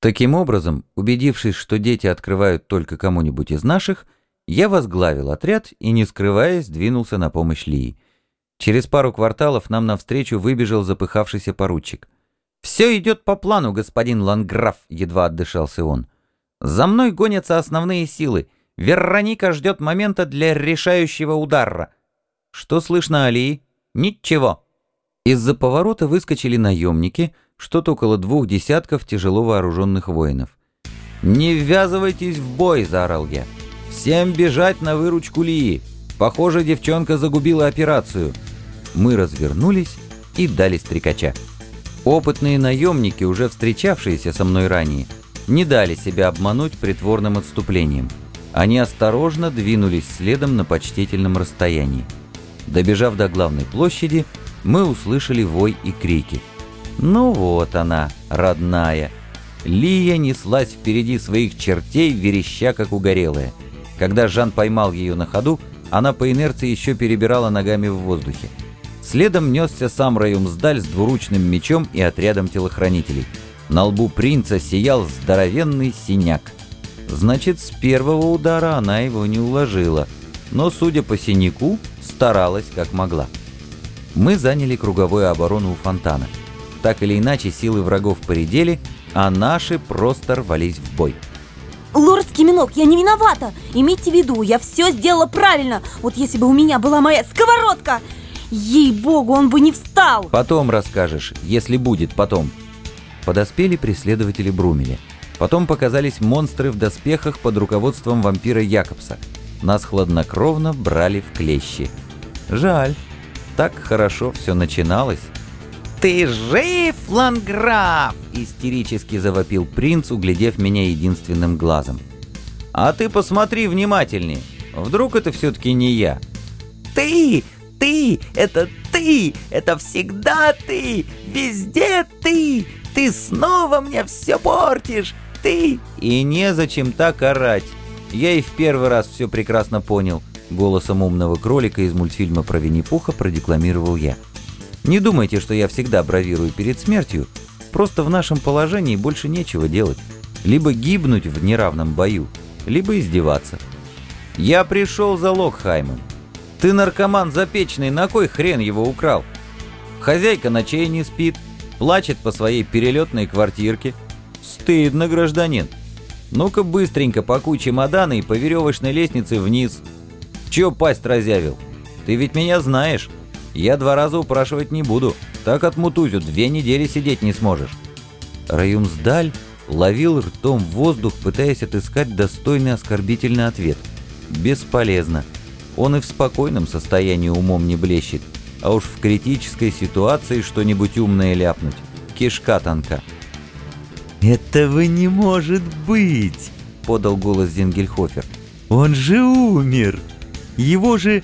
Таким образом, убедившись, что дети открывают только кому-нибудь из наших, я возглавил отряд и, не скрываясь, двинулся на помощь Лии. Через пару кварталов нам навстречу выбежал запыхавшийся поручик. «Все идет по плану, господин Ланграф», — едва отдышался он. «За мной гонятся основные силы. Вероника ждет момента для решающего удара». «Что слышно, Алии?» «Ничего». Из-за поворота выскочили наемники, что-то около двух десятков тяжело вооруженных воинов. «Не ввязывайтесь в бой!» — заорал я. «Всем бежать на выручку Лии! Похоже, девчонка загубила операцию!» Мы развернулись и дали стрекача. Опытные наемники, уже встречавшиеся со мной ранее, не дали себя обмануть притворным отступлением. Они осторожно двинулись следом на почтительном расстоянии. Добежав до главной площади, мы услышали вой и крики. Ну вот она, родная. Лия неслась впереди своих чертей, вереща как угорелая. Когда Жан поймал ее на ходу, она по инерции еще перебирала ногами в воздухе. Следом несся сам Раюмсдаль с двуручным мечом и отрядом телохранителей. На лбу принца сиял здоровенный синяк. Значит, с первого удара она его не уложила, но, судя по синяку, старалась как могла мы заняли круговую оборону у фонтана. Так или иначе, силы врагов поредели, а наши просто рвались в бой. Лорд Скиминок, я не виновата! Имейте в виду, я все сделала правильно! Вот если бы у меня была моя сковородка! Ей-богу, он бы не встал! Потом расскажешь, если будет потом. Подоспели преследователи Брумеля. Потом показались монстры в доспехах под руководством вампира Якобса. Нас хладнокровно брали в клещи. Жаль так хорошо все начиналось. «Ты жив, Ланграф!» — истерически завопил принц, углядев меня единственным глазом. «А ты посмотри внимательнее. Вдруг это все-таки не я?» «Ты! Ты! Это ты! Это всегда ты! Везде ты! Ты снова мне все портишь! Ты!» «И незачем так орать. Я и в первый раз все прекрасно понял. Голосом умного кролика из мультфильма про Винни-Пуха продекламировал я. Не думайте, что я всегда бравирую перед смертью. Просто в нашем положении больше нечего делать. Либо гибнуть в неравном бою, либо издеваться. Я пришел за Локхаймом. Ты наркоман запечный, на кой хрен его украл? Хозяйка ночей не спит, плачет по своей перелетной квартирке. Стыдно, гражданин. Ну-ка быстренько пакуй чемоданы и по веревочной лестнице вниз – Чё пасть разявил? Ты ведь меня знаешь. Я два раза упрашивать не буду. Так отмутузю, две недели сидеть не сможешь». Раюмсдаль ловил ртом воздух, пытаясь отыскать достойный оскорбительный ответ. Бесполезно. Он и в спокойном состоянии умом не блещет, а уж в критической ситуации что-нибудь умное ляпнуть. Кишка тонка. «Этого не может быть!» — подал голос Зингельхофер. «Он же умер!» Его же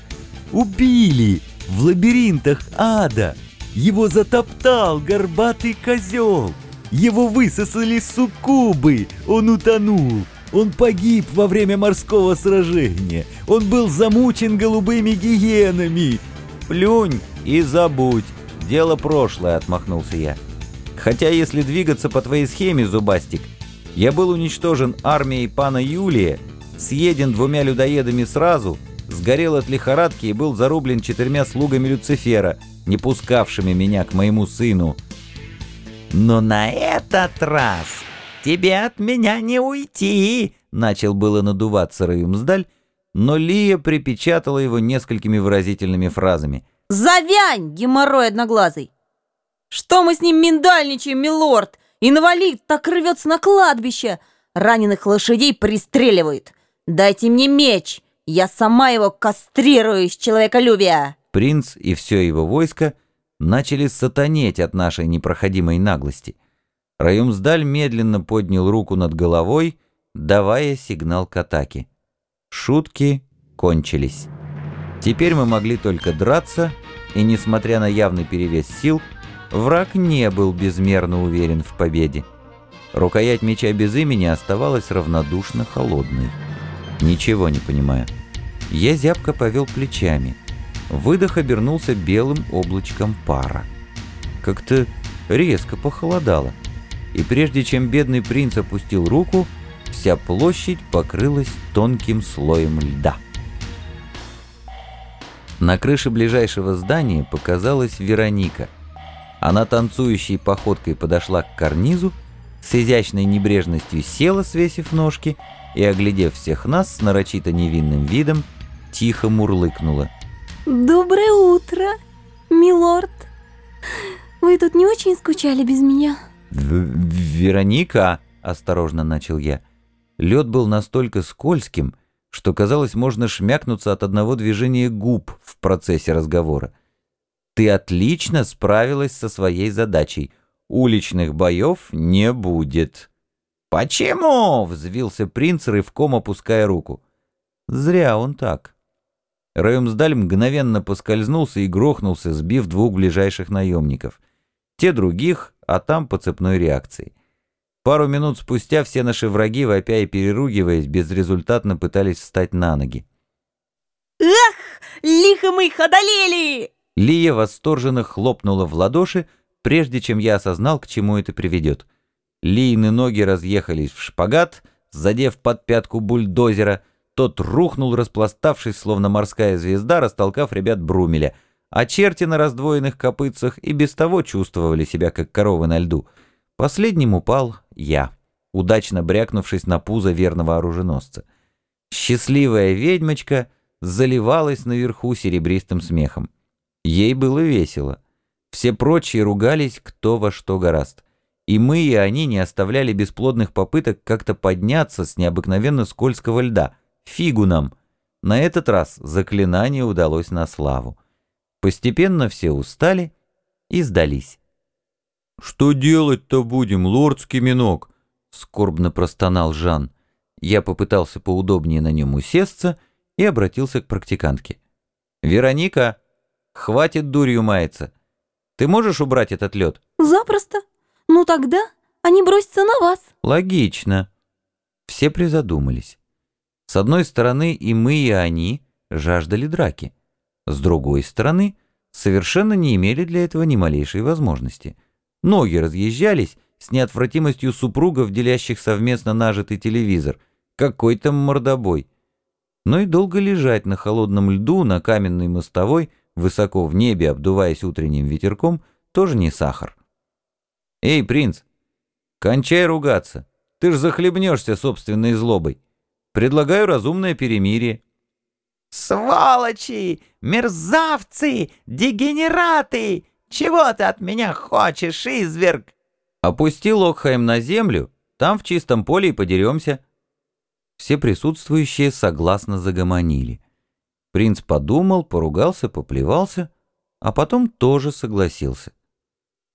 убили в лабиринтах ада. Его затоптал горбатый козел. Его высосали суккубы. Он утонул. Он погиб во время морского сражения. Он был замучен голубыми гиенами. Плюнь и забудь. Дело прошлое, отмахнулся я. Хотя если двигаться по твоей схеме, Зубастик, я был уничтожен армией пана Юлия, съеден двумя людоедами сразу — сгорел от лихорадки и был зарублен четырьмя слугами Люцифера, не пускавшими меня к моему сыну. «Но на этот раз тебе от меня не уйти!» Начал было надуваться Раюмсдаль, но Лия припечатала его несколькими выразительными фразами. «Завянь, геморрой одноглазый! Что мы с ним миндальничаем, милорд? Инвалид так рвется на кладбище! Раненых лошадей пристреливают! Дайте мне меч!» Я сама его кастрирую из человеколюбия!» Принц и все его войско начали сатанеть от нашей непроходимой наглости. Раюмсдаль медленно поднял руку над головой, давая сигнал к атаке. Шутки кончились. Теперь мы могли только драться, и, несмотря на явный перевес сил, враг не был безмерно уверен в победе. Рукоять меча без имени оставалась равнодушно холодной. Ничего не понимаю. Я зябко повел плечами. Выдох обернулся белым облачком пара. Как-то резко похолодало. и прежде чем бедный принц опустил руку, вся площадь покрылась тонким слоем льда. На крыше ближайшего здания показалась Вероника. Она танцующей походкой подошла к карнизу, с изящной небрежностью села, свесив ножки, и, оглядев всех нас с нарочито невинным видом, тихо мурлыкнула. «Доброе утро, милорд! Вы тут не очень скучали без меня?» «Вероника!» — осторожно начал я. Лед был настолько скользким, что, казалось, можно шмякнуться от одного движения губ в процессе разговора. «Ты отлично справилась со своей задачей. Уличных боев не будет». «Почему?» — взвился принц, рывком опуская руку. «Зря он так». Раюмсдаль мгновенно поскользнулся и грохнулся, сбив двух ближайших наемников. Те других, а там по цепной реакции. Пару минут спустя все наши враги, вопя и переругиваясь, безрезультатно пытались встать на ноги. «Эх, лихо мы их одолели!» Лия восторженно хлопнула в ладоши, прежде чем я осознал, к чему это приведет. Лиины ноги разъехались в шпагат, задев под пятку бульдозера. Тот рухнул, распластавшись, словно морская звезда, растолкав ребят Брумеля. А черти на раздвоенных копытцах и без того чувствовали себя, как коровы на льду — Последним упал я, удачно брякнувшись на пузо верного оруженосца. Счастливая ведьмочка заливалась наверху серебристым смехом. Ей было весело. Все прочие ругались кто во что гораст. И мы, и они не оставляли бесплодных попыток как-то подняться с необыкновенно скользкого льда. Фигу нам! На этот раз заклинание удалось на славу. Постепенно все устали и сдались. «Что делать-то будем, лордский миног?» — скорбно простонал Жан. Я попытался поудобнее на нем усесться и обратился к практикантке. «Вероника, хватит дурью маяться. Ты можешь убрать этот лед?» «Запросто. Ну тогда они бросятся на вас». «Логично». Все призадумались. С одной стороны, и мы, и они жаждали драки. С другой стороны, совершенно не имели для этого ни малейшей возможности — Ноги разъезжались с неотвратимостью супругов, делящих совместно нажитый телевизор. Какой там мордобой. Но и долго лежать на холодном льду, на каменной мостовой, высоко в небе, обдуваясь утренним ветерком, тоже не сахар. «Эй, принц, кончай ругаться. Ты ж захлебнешься собственной злобой. Предлагаю разумное перемирие». «Сволочи! Мерзавцы! Дегенераты! Чего ты от меня хочешь, изверг?» «Опусти Локхайм на землю, там в чистом поле и подеремся». Все присутствующие согласно загомонили. Принц подумал, поругался, поплевался, а потом тоже согласился.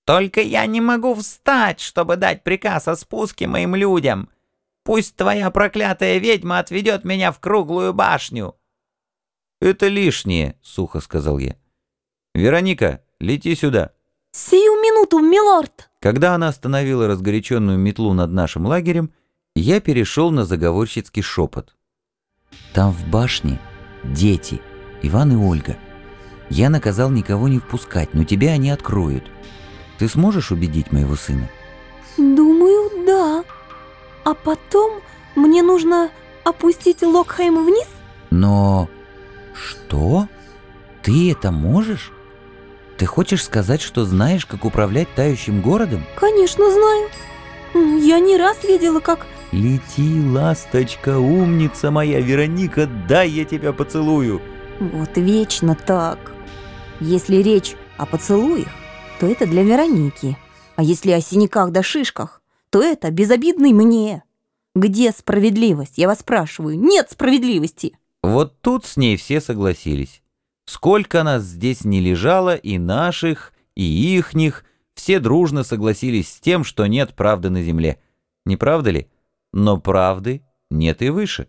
«Только я не могу встать, чтобы дать приказ о спуске моим людям. Пусть твоя проклятая ведьма отведет меня в круглую башню». «Это лишнее», — сухо сказал я. «Вероника, Лети сюда!» «Сию минуту, милорд!» Когда она остановила разгоряченную метлу над нашим лагерем, я перешел на заговорщицкий шепот. «Там в башне дети, Иван и Ольга. Я наказал никого не впускать, но тебя они откроют. Ты сможешь убедить моего сына?» «Думаю, да. А потом мне нужно опустить Локхайм вниз?» «Но... что? Ты это можешь?» Ты хочешь сказать, что знаешь, как управлять тающим городом? Конечно, знаю. Я не раз видела, как... Лети, ласточка, умница моя, Вероника, дай я тебя поцелую. Вот вечно так. Если речь о поцелуях, то это для Вероники. А если о синяках да шишках, то это безобидный мне. Где справедливость, я вас спрашиваю? Нет справедливости. Вот тут с ней все согласились. Сколько нас здесь не лежало, и наших, и ихних, все дружно согласились с тем, что нет правды на земле. Не правда ли? Но правды нет и выше.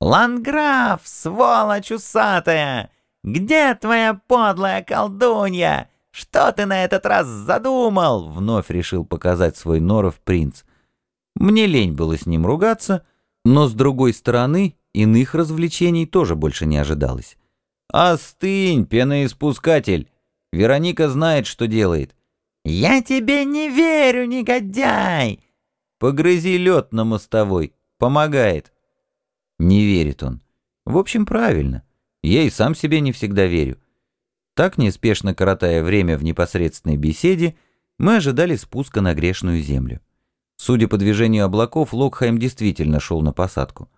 «Ланграф, сволочь усатая! Где твоя подлая колдунья? Что ты на этот раз задумал?» Вновь решил показать свой норов принц. Мне лень было с ним ругаться, но, с другой стороны, иных развлечений тоже больше не ожидалось. «Остынь, пеноиспускатель! Вероника знает, что делает. «Я тебе не верю, негодяй!» «Погрызи лед на мостовой, помогает». Не верит он. В общем, правильно. Я и сам себе не всегда верю. Так, неспешно коротая время в непосредственной беседе, мы ожидали спуска на грешную землю. Судя по движению облаков, Локхайм действительно шел на посадку.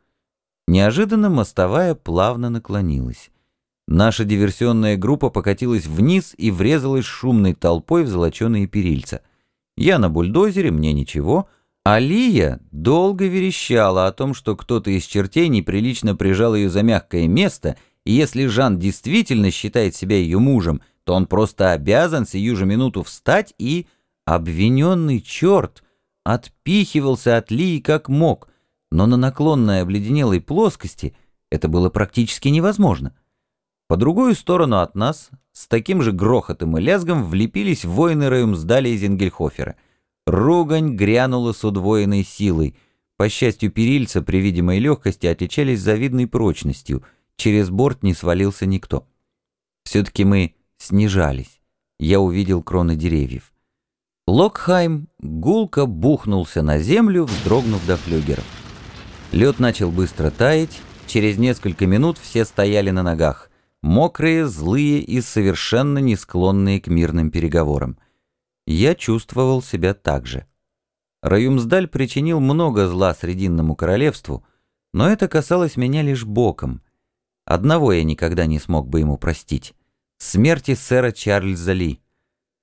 Неожиданно мостовая плавно наклонилась. Наша диверсионная группа покатилась вниз и врезалась шумной толпой в золоченые перильца. Я на бульдозере, мне ничего, а Лия долго верещала о том, что кто-то из чертей неприлично прижал ее за мягкое место, и если Жан действительно считает себя ее мужем, то он просто обязан сию же минуту встать и... Обвиненный черт отпихивался от Лии как мог, но на наклонной обледенелой плоскости это было практически невозможно. По другую сторону от нас, с таким же грохотом и лязгом, влепились воины Раюмсдаля и Зенгельхофера. Ругань грянула с удвоенной силой. По счастью, перильца при видимой легкости отличались завидной прочностью. Через борт не свалился никто. Все-таки мы снижались. Я увидел кроны деревьев. Локхайм гулко бухнулся на землю, вздрогнув до флюгеров. Лед начал быстро таять, через несколько минут все стояли на ногах мокрые, злые и совершенно не склонные к мирным переговорам. Я чувствовал себя так же. Раюмсдаль причинил много зла Срединному королевству, но это касалось меня лишь боком. Одного я никогда не смог бы ему простить — смерти сэра Чарльза Ли.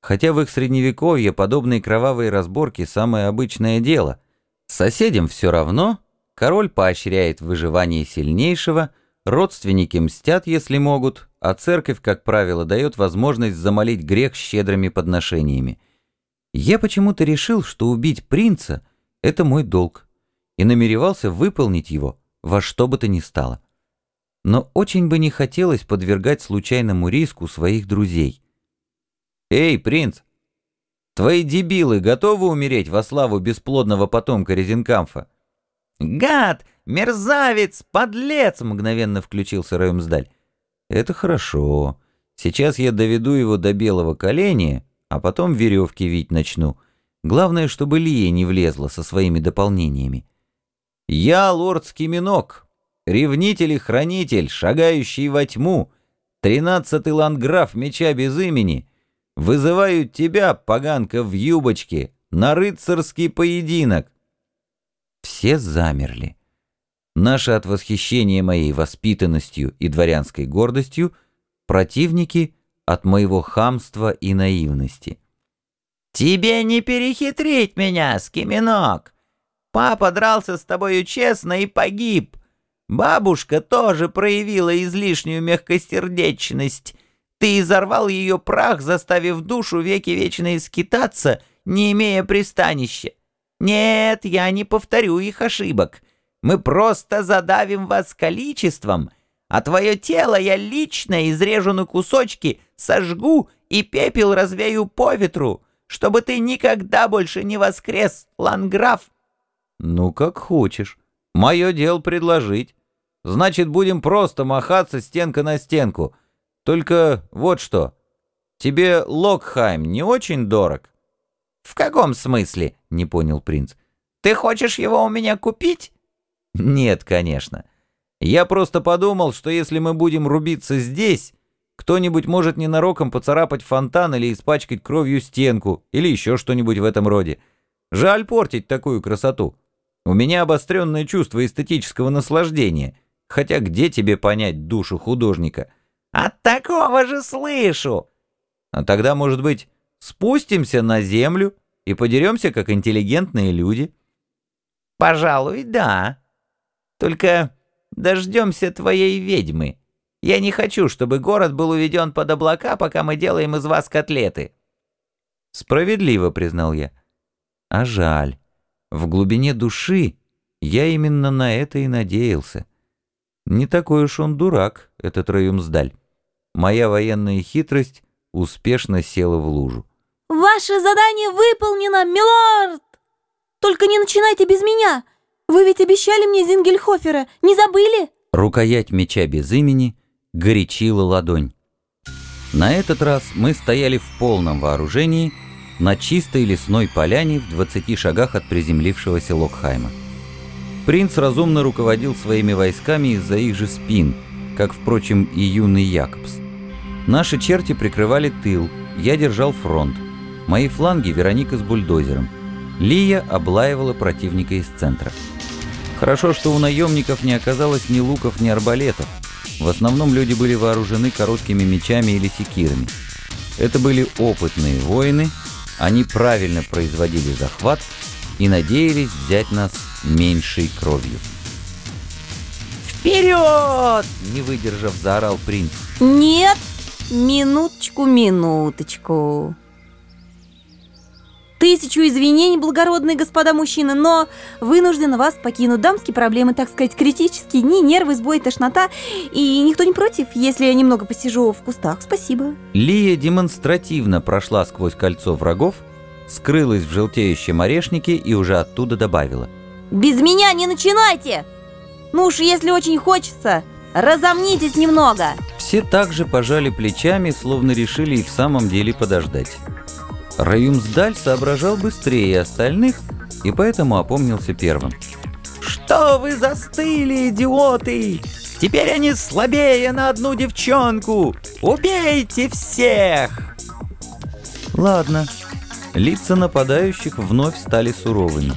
Хотя в их средневековье подобные кровавые разборки — самое обычное дело. Соседям все равно, король поощряет выживание сильнейшего — Родственники мстят, если могут, а церковь, как правило, дает возможность замолить грех щедрыми подношениями. Я почему-то решил, что убить принца — это мой долг, и намеревался выполнить его во что бы то ни стало. Но очень бы не хотелось подвергать случайному риску своих друзей. «Эй, принц! Твои дебилы готовы умереть во славу бесплодного потомка Резинкамфа?» «Гад! Мерзавец! Подлец!» — мгновенно включился Раюмсдаль. «Это хорошо. Сейчас я доведу его до белого коленя, а потом веревки вить начну. Главное, чтобы Лия не влезла со своими дополнениями. Я лорд Скиминок, ревнитель и хранитель, шагающий во тьму, тринадцатый ландграф меча без имени, вызываю тебя, поганка в юбочке, на рыцарский поединок. Все замерли. Наши от восхищения моей воспитанностью и дворянской гордостью, противники от моего хамства и наивности. «Тебе не перехитрить меня, Скиминок! Папа дрался с тобою честно и погиб. Бабушка тоже проявила излишнюю мягкосердечность. Ты изорвал ее прах, заставив душу веки вечные скитаться, не имея пристанища. Нет, я не повторю их ошибок. Мы просто задавим вас количеством, а твое тело я лично изрежу на кусочки, сожгу и пепел развею по ветру, чтобы ты никогда больше не воскрес, ланграф. Ну, как хочешь. Мое дело предложить. Значит, будем просто махаться стенка на стенку. Только вот что. Тебе Локхайм не очень дорог? «В каком смысле?» — не понял принц. «Ты хочешь его у меня купить?» «Нет, конечно. Я просто подумал, что если мы будем рубиться здесь, кто-нибудь может ненароком поцарапать фонтан или испачкать кровью стенку, или еще что-нибудь в этом роде. Жаль портить такую красоту. У меня обостренное чувство эстетического наслаждения. Хотя где тебе понять душу художника?» «От такого же слышу!» «А тогда, может быть, спустимся на землю и подеремся, как интеллигентные люди?» «Пожалуй, да. Только дождемся твоей ведьмы. Я не хочу, чтобы город был уведен под облака, пока мы делаем из вас котлеты». «Справедливо», — признал я. «А жаль. В глубине души я именно на это и надеялся. Не такой уж он дурак, этот Раюмсдаль. Моя военная хитрость успешно села в лужу. «Ваше задание выполнено, милорд! Только не начинайте без меня! Вы ведь обещали мне Зингельхофера, не забыли?» Рукоять меча без имени горячила ладонь. На этот раз мы стояли в полном вооружении, на чистой лесной поляне в 20 шагах от приземлившегося Локхайма. Принц разумно руководил своими войсками из-за их же спин, как, впрочем, и юный Якобс. Наши черти прикрывали тыл, я держал фронт. Мои фланги Вероника с бульдозером. Лия облаивала противника из центра. Хорошо, что у наемников не оказалось ни луков, ни арбалетов. В основном люди были вооружены короткими мечами или секирами. Это были опытные воины, они правильно производили захват и надеялись взять нас меньшей кровью. «Вперед!» — не выдержав, заорал принц. Нет, минуточку, минуточку. Тысячу извинений, благородные господа мужчины, но вынуждена вас покинуть. Дамские проблемы, так сказать, критические, ни нервы, сбой, тошнота. И никто не против, если я немного посижу в кустах. Спасибо. Лия демонстративно прошла сквозь кольцо врагов, скрылась в желтеющем орешнике и уже оттуда добавила. Без меня не начинайте! Ну уж если очень хочется, разомнитесь немного. Все также пожали плечами, словно решили и в самом деле подождать. Раюмсдаль соображал быстрее остальных и поэтому опомнился первым. «Что вы застыли, идиоты? Теперь они слабее на одну девчонку! Убейте всех!» Ладно. Лица нападающих вновь стали суровыми.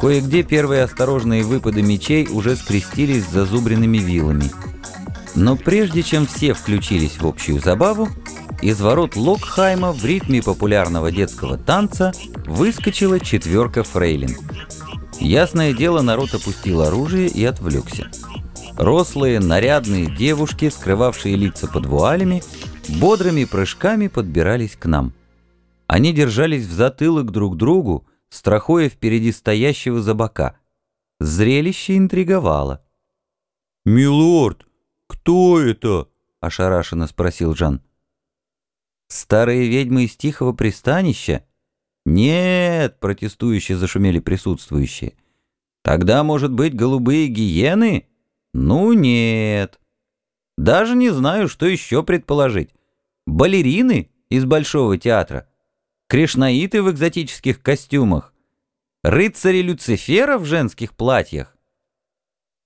Кое-где первые осторожные выпады мечей уже скрестились с зазубренными вилами. Но прежде чем все включились в общую забаву, из ворот Локхайма в ритме популярного детского танца выскочила четверка фрейлин. Ясное дело, народ опустил оружие и отвлекся. Рослые, нарядные девушки, скрывавшие лица под вуалями, бодрыми прыжками подбирались к нам. Они держались в затылок друг другу, страхуя впереди стоящего за бока. Зрелище интриговало. «Милорд, кто это?» — ошарашенно спросил Жан. Старые ведьмы из тихого пристанища? Нет, протестующие зашумели присутствующие. Тогда, может быть, голубые гиены? Ну, нет. Даже не знаю, что еще предположить. Балерины из Большого театра? Кришнаиты в экзотических костюмах? Рыцари Люцифера в женских платьях?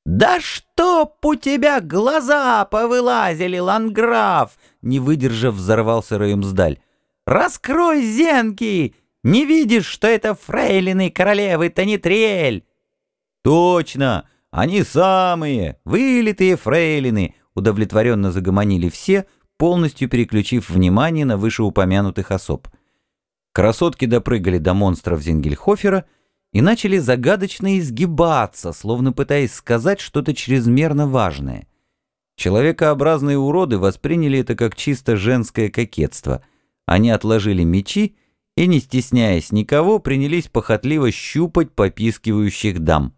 «Да чтоб у тебя глаза повылазили, ланграф!» Не выдержав, взорвался Раюмсдаль. «Раскрой зенки! Не видишь, что это фрейлины королевы Танитриэль?» «Точно! Они самые! Вылитые фрейлины!» Удовлетворенно загомонили все, полностью переключив внимание на вышеупомянутых особ. Красотки допрыгали до монстров Зингельхофера — и начали загадочно изгибаться, словно пытаясь сказать что-то чрезмерно важное. Человекообразные уроды восприняли это как чисто женское кокетство. Они отложили мечи и, не стесняясь никого, принялись похотливо щупать попискивающих дам.